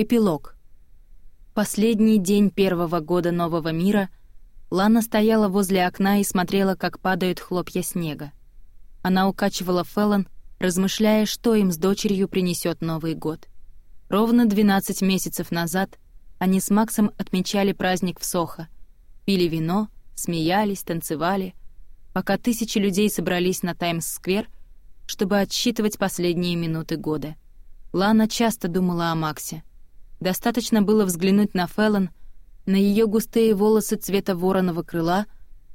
Эпилог. Последний день первого года нового мира Лана стояла возле окна и смотрела, как падают хлопья снега. Она укачивала Феллон, размышляя, что им с дочерью принесет Новый год. Ровно 12 месяцев назад они с Максом отмечали праздник в Сохо. Пили вино, смеялись, танцевали, пока тысячи людей собрались на Таймс-сквер, чтобы отсчитывать последние минуты года. Лана часто думала о Максе — Достаточно было взглянуть на Феллон, на ее густые волосы цвета вороного крыла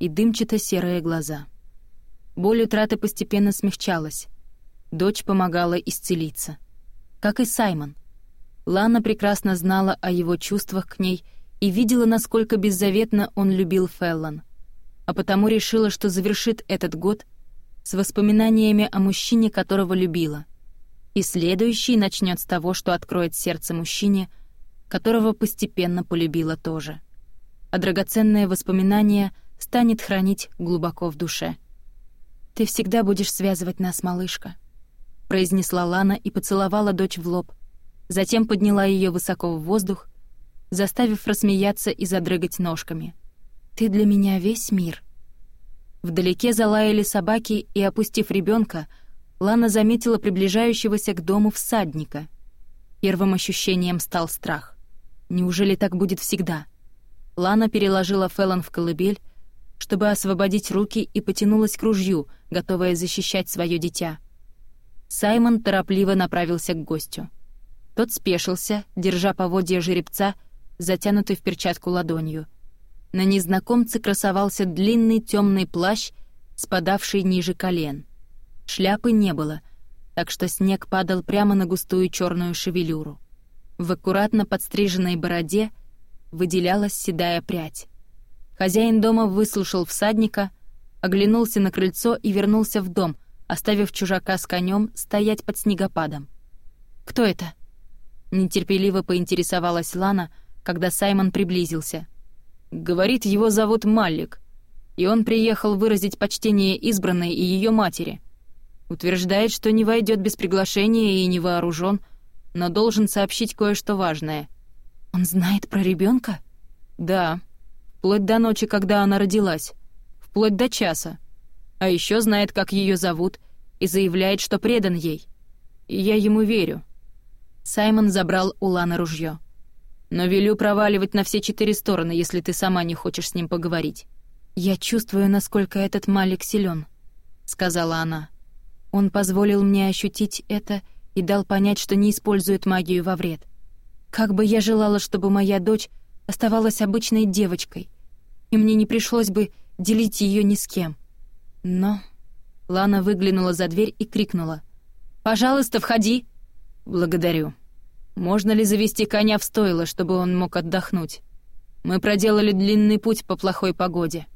и дымчато-серые глаза. Боль утраты постепенно смягчалась. Дочь помогала исцелиться. Как и Саймон. Лана прекрасно знала о его чувствах к ней и видела, насколько беззаветно он любил Феллон. А потому решила, что завершит этот год с воспоминаниями о мужчине, которого любила — и следующий начнет с того, что откроет сердце мужчине, которого постепенно полюбила тоже. А драгоценное воспоминание станет хранить глубоко в душе. «Ты всегда будешь связывать нас, малышка», — произнесла Лана и поцеловала дочь в лоб, затем подняла ее высоко в воздух, заставив рассмеяться и задрыгать ножками. «Ты для меня весь мир». Вдалеке залаяли собаки, и, опустив ребенка, — Лана заметила приближающегося к дому всадника. Первым ощущением стал страх. Неужели так будет всегда? Лана переложила Феллон в колыбель, чтобы освободить руки и потянулась к ружью, готовая защищать свое дитя. Саймон торопливо направился к гостю. Тот спешился, держа поводья жеребца, затянутый в перчатку ладонью. На незнакомце красовался длинный темный плащ, спадавший ниже колен — Шляпы не было, так что снег падал прямо на густую черную шевелюру. В аккуратно подстриженной бороде выделялась седая прядь. Хозяин дома выслушал всадника, оглянулся на крыльцо и вернулся в дом, оставив чужака с конем стоять под снегопадом. «Кто это?» Нетерпеливо поинтересовалась Лана, когда Саймон приблизился. «Говорит, его зовут Маллик, и он приехал выразить почтение избранной и ее матери. Утверждает, что не войдет без приглашения и не вооружен, но должен сообщить кое-что важное. Он знает про ребенка? Да. Вплоть до ночи, когда она родилась. Вплоть до часа. А еще знает, как ее зовут, и заявляет, что предан ей. И я ему верю. Саймон забрал у Ланы ружье. «Но велю проваливать на все четыре стороны, если ты сама не хочешь с ним поговорить». «Я чувствую, насколько этот Малик силен», — сказала она. Он позволил мне ощутить это и дал понять, что не использует магию во вред. Как бы я желала, чтобы моя дочь оставалась обычной девочкой, и мне не пришлось бы делить ее ни с кем. Но... Лана выглянула за дверь и крикнула. «Пожалуйста, входи!» «Благодарю. Можно ли завести коня в стойло, чтобы он мог отдохнуть? Мы проделали длинный путь по плохой погоде.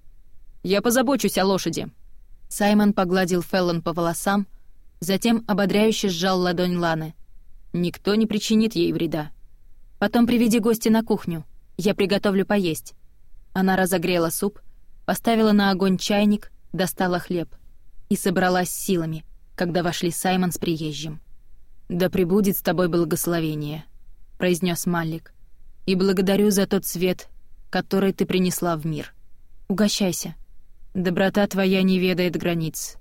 Я позабочусь о лошади», Саймон погладил Феллон по волосам, затем ободряюще сжал ладонь Ланы. «Никто не причинит ей вреда. Потом приведи гости на кухню. Я приготовлю поесть». Она разогрела суп, поставила на огонь чайник, достала хлеб. И собралась силами, когда вошли Саймон с приезжим. «Да пребудет с тобой благословение», — произнес Маллик. «И благодарю за тот свет, который ты принесла в мир. Угощайся», Доброта твоя не ведает границ.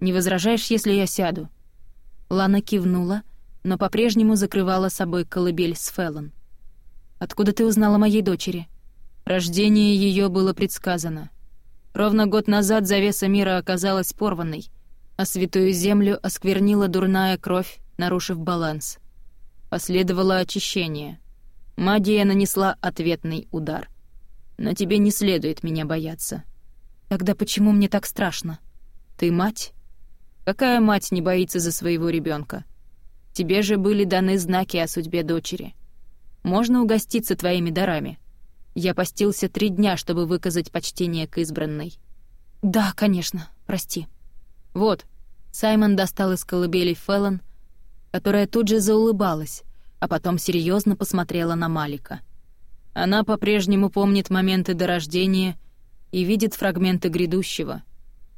Не возражаешь, если я сяду?» Лана кивнула, но по-прежнему закрывала собой колыбель с Феллон. «Откуда ты узнала моей дочери?» Рождение ее было предсказано. Ровно год назад завеса мира оказалась порванной, а святую землю осквернила дурная кровь, нарушив баланс. Последовало очищение. Магия нанесла ответный удар. На тебе не следует меня бояться», Тогда почему мне так страшно? Ты мать? Какая мать не боится за своего ребенка? Тебе же были даны знаки о судьбе дочери. Можно угоститься твоими дарами. Я постился три дня, чтобы выказать почтение к избранной. Да, конечно, прости. Вот, Саймон достал из колыбели Феллон, которая тут же заулыбалась, а потом серьезно посмотрела на Малика. Она по-прежнему помнит моменты до рождения и видит фрагменты грядущего.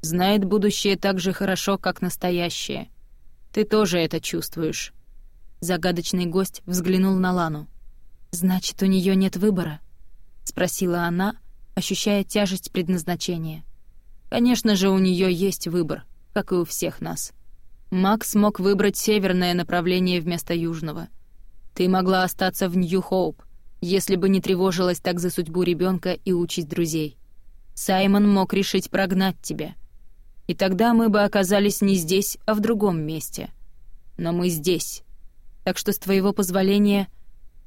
Знает будущее так же хорошо, как настоящее. Ты тоже это чувствуешь». Загадочный гость взглянул на Лану. «Значит, у нее нет выбора?» — спросила она, ощущая тяжесть предназначения. «Конечно же, у нее есть выбор, как и у всех нас. Макс мог выбрать северное направление вместо южного. Ты могла остаться в Нью-Хоуп, если бы не тревожилась так за судьбу ребенка и учить друзей. Саймон мог решить прогнать тебя. И тогда мы бы оказались не здесь, а в другом месте. Но мы здесь. Так что, с твоего позволения,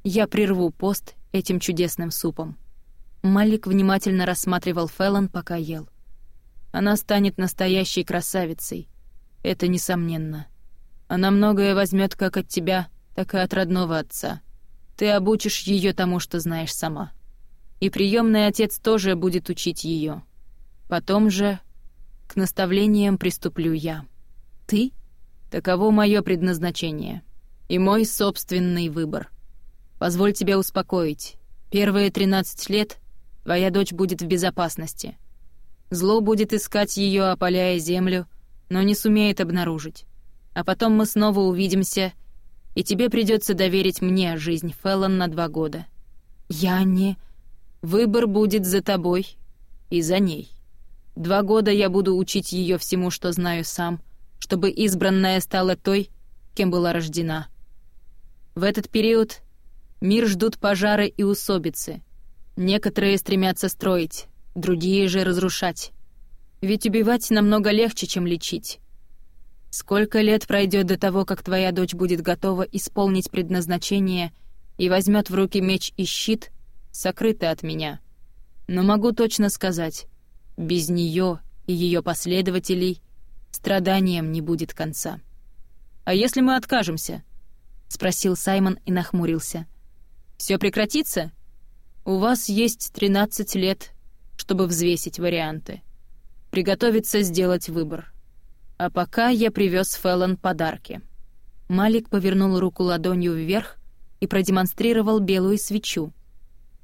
я прерву пост этим чудесным супом». Малик внимательно рассматривал Феллон, пока ел. «Она станет настоящей красавицей. Это несомненно. Она многое возьмет как от тебя, так и от родного отца. Ты обучишь ее тому, что знаешь сама» и приемный отец тоже будет учить ее. Потом же к наставлениям приступлю я. Ты? Таково мое предназначение и мой собственный выбор. Позволь тебя успокоить. Первые 13 лет твоя дочь будет в безопасности. Зло будет искать ее, опаляя землю, но не сумеет обнаружить. А потом мы снова увидимся, и тебе придется доверить мне жизнь Феллон на два года. Я не... Выбор будет за тобой и за ней. Два года я буду учить ее всему, что знаю сам, чтобы избранная стала той, кем была рождена. В этот период мир ждут пожары и усобицы. Некоторые стремятся строить, другие же разрушать. Ведь убивать намного легче, чем лечить. Сколько лет пройдет до того, как твоя дочь будет готова исполнить предназначение и возьмет в руки меч и щит — сокрыты от меня. Но могу точно сказать, без нее и ее последователей страданиям не будет конца. «А если мы откажемся?» — спросил Саймон и нахмурился. «Все прекратится? У вас есть 13 лет, чтобы взвесить варианты. Приготовиться сделать выбор. А пока я привез Феллон подарки». Малик повернул руку ладонью вверх и продемонстрировал белую свечу —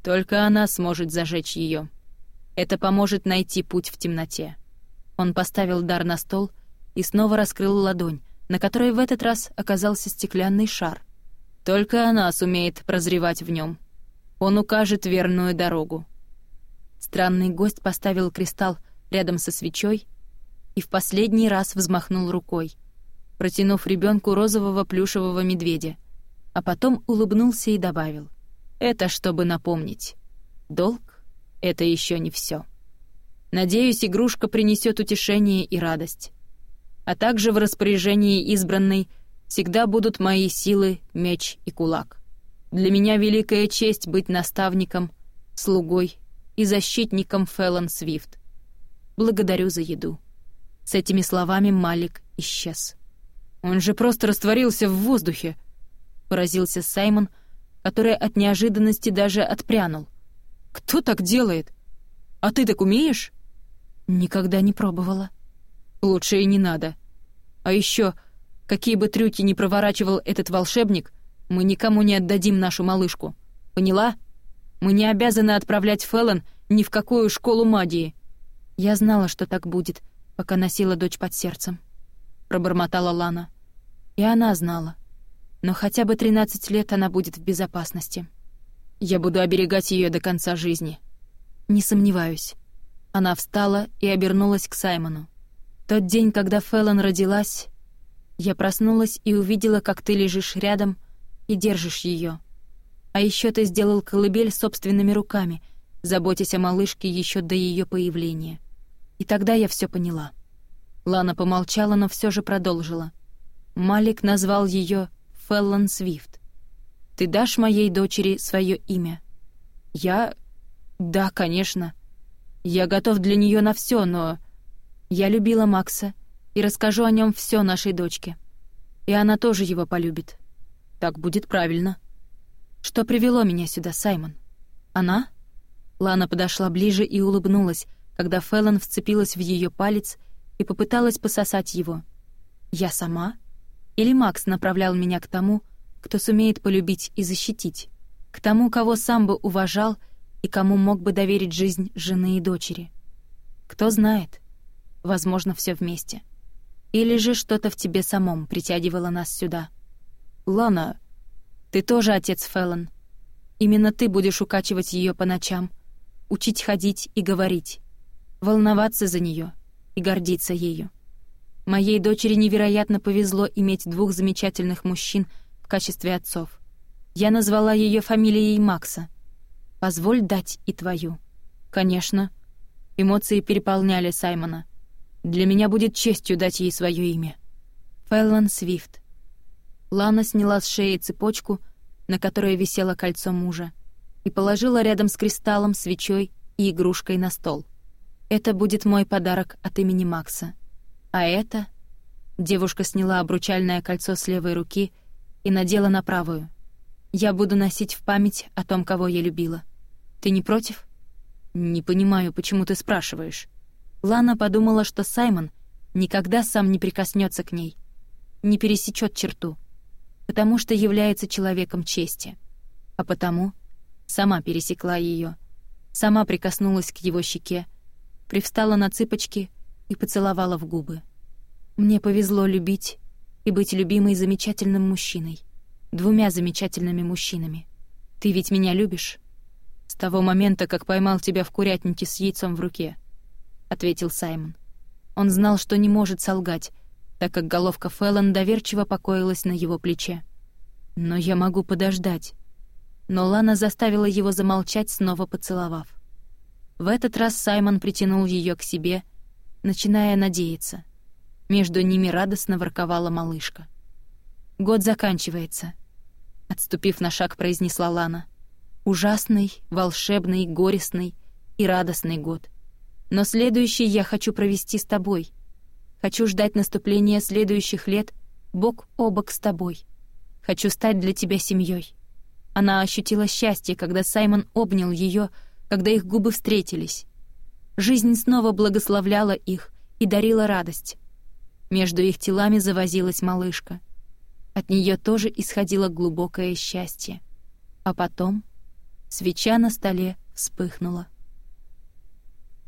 только она сможет зажечь ее. Это поможет найти путь в темноте. Он поставил дар на стол и снова раскрыл ладонь, на которой в этот раз оказался стеклянный шар. Только она сумеет прозревать в нем. Он укажет верную дорогу. Странный гость поставил кристалл рядом со свечой и в последний раз взмахнул рукой, протянув ребенку розового плюшевого медведя, а потом улыбнулся и добавил. Это чтобы напомнить. Долг — это еще не все. Надеюсь, игрушка принесет утешение и радость. А также в распоряжении избранной всегда будут мои силы, меч и кулак. Для меня великая честь быть наставником, слугой и защитником Фэллон Свифт. Благодарю за еду. С этими словами Малик исчез. «Он же просто растворился в воздухе!» — поразился Саймон — который от неожиданности даже отпрянул. «Кто так делает? А ты так умеешь?» «Никогда не пробовала». «Лучше и не надо. А еще, какие бы трюки ни проворачивал этот волшебник, мы никому не отдадим нашу малышку. Поняла? Мы не обязаны отправлять Феллон ни в какую школу магии». «Я знала, что так будет», пока носила дочь под сердцем», — пробормотала Лана. «И она знала но хотя бы 13 лет она будет в безопасности. Я буду оберегать ее до конца жизни. Не сомневаюсь. Она встала и обернулась к Саймону. Тот день, когда Фэллон родилась, я проснулась и увидела, как ты лежишь рядом и держишь ее. А еще ты сделал колыбель собственными руками, заботясь о малышке еще до ее появления. И тогда я все поняла. Лана помолчала, но все же продолжила. Малик назвал ее Феллон Свифт. Ты дашь моей дочери свое имя? Я... Да, конечно. Я готов для нее на все, но... Я любила Макса и расскажу о нем все нашей дочке. И она тоже его полюбит. Так будет правильно. Что привело меня сюда, Саймон? Она? Лана подошла ближе и улыбнулась, когда Феллон вцепилась в ее палец и попыталась пососать его. Я сама? — или Макс направлял меня к тому, кто сумеет полюбить и защитить, к тому, кого сам бы уважал и кому мог бы доверить жизнь жены и дочери. Кто знает, возможно, все вместе. Или же что-то в тебе самом притягивало нас сюда. «Лана, ты тоже отец Феллон. Именно ты будешь укачивать ее по ночам, учить ходить и говорить, волноваться за нее и гордиться ею. Моей дочери невероятно повезло иметь двух замечательных мужчин в качестве отцов. Я назвала ее фамилией Макса. Позволь дать и твою. Конечно. Эмоции переполняли Саймона. Для меня будет честью дать ей свое имя. Фэллон Свифт. Лана сняла с шеи цепочку, на которой висело кольцо мужа, и положила рядом с кристаллом, свечой и игрушкой на стол. Это будет мой подарок от имени Макса. А это... Девушка сняла обручальное кольцо с левой руки и надела на правую. «Я буду носить в память о том, кого я любила. Ты не против?» «Не понимаю, почему ты спрашиваешь». Лана подумала, что Саймон никогда сам не прикоснется к ней, не пересечет черту, потому что является человеком чести. А потому сама пересекла ее, сама прикоснулась к его щеке, привстала на цыпочки и поцеловала в губы. Мне повезло любить и быть любимой замечательным мужчиной. Двумя замечательными мужчинами. Ты ведь меня любишь? С того момента, как поймал тебя в курятнике с яйцом в руке, ответил Саймон. Он знал, что не может солгать, так как головка Феллон доверчиво покоилась на его плече. Но я могу подождать. Но Лана заставила его замолчать, снова поцеловав. В этот раз Саймон притянул ее к себе — начиная надеяться. Между ними радостно ворковала малышка. «Год заканчивается», — отступив на шаг, произнесла Лана. «Ужасный, волшебный, горестный и радостный год. Но следующий я хочу провести с тобой. Хочу ждать наступления следующих лет бок о бок с тобой. Хочу стать для тебя семьей. Она ощутила счастье, когда Саймон обнял ее, когда их губы встретились. Жизнь снова благословляла их и дарила радость. Между их телами завозилась малышка. От нее тоже исходило глубокое счастье. А потом свеча на столе вспыхнула.